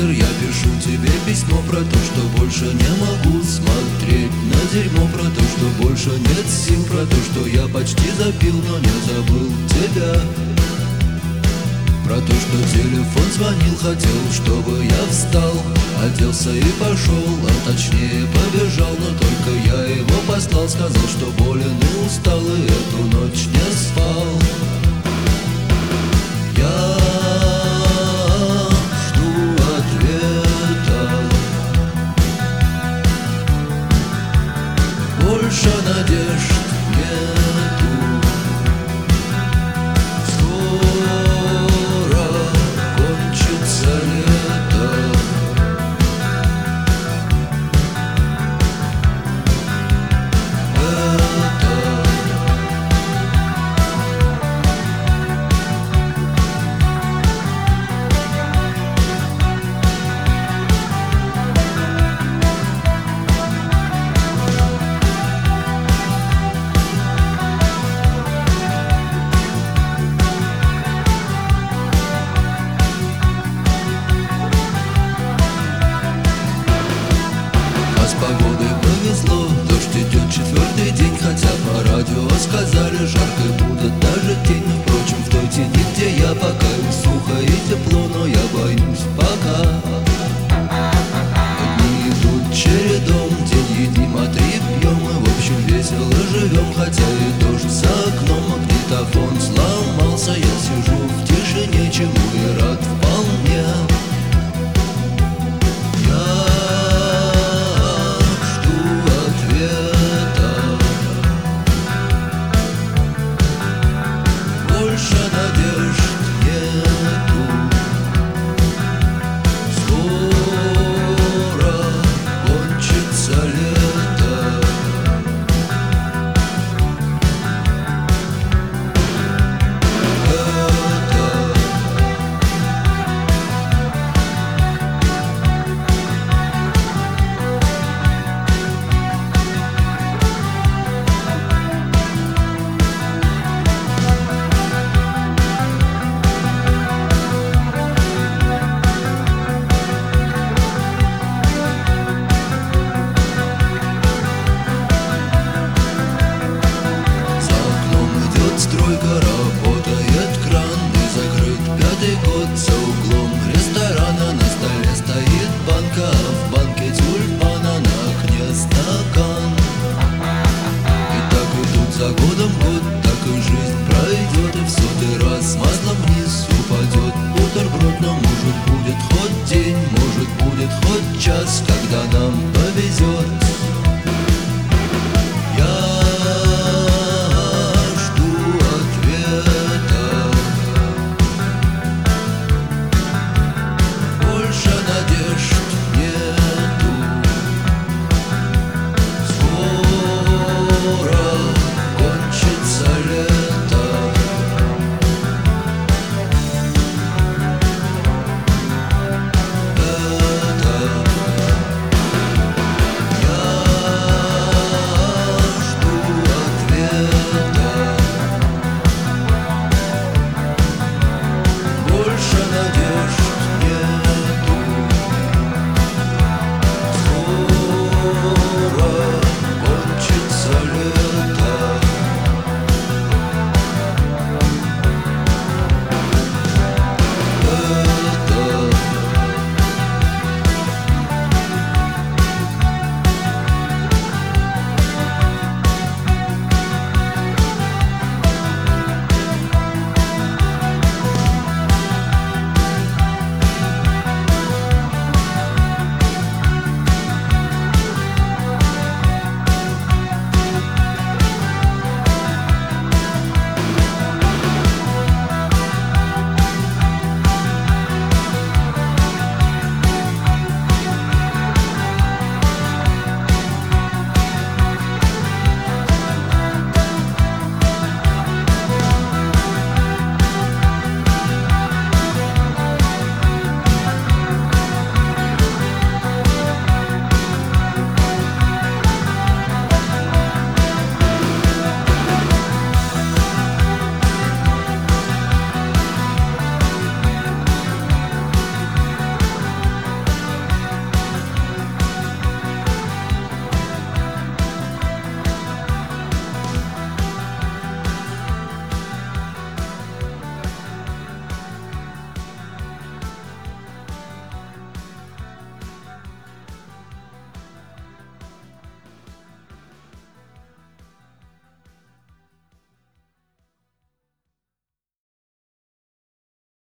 Пишу тебе письмо про то, что больше не могу смотреть На дерьмо про то, что больше нет сил Про то, что я почти запил, но не забыл тебя. Про то, что телефон звонил, хотел, чтобы я встал Оделся и пошел, а точнее побежал Но только я его послал, сказал, что болен и устал И эту ночь не спал сказали, жарко будет даже тень. Впрочем, в той тени, где я пока сухо и тепло Но я боюсь пока. Дни идут чередом, день едим, а три пьем И в общем весело живем, хотя и дождь за окном Магнитофон сломался, я сижу в тишине Чему и рад. вполне за годом год, так и жизнь пройдет И в сотый раз маслом вниз упадет. Бутерброд Но может будет хоть день, может будет хоть час Когда нам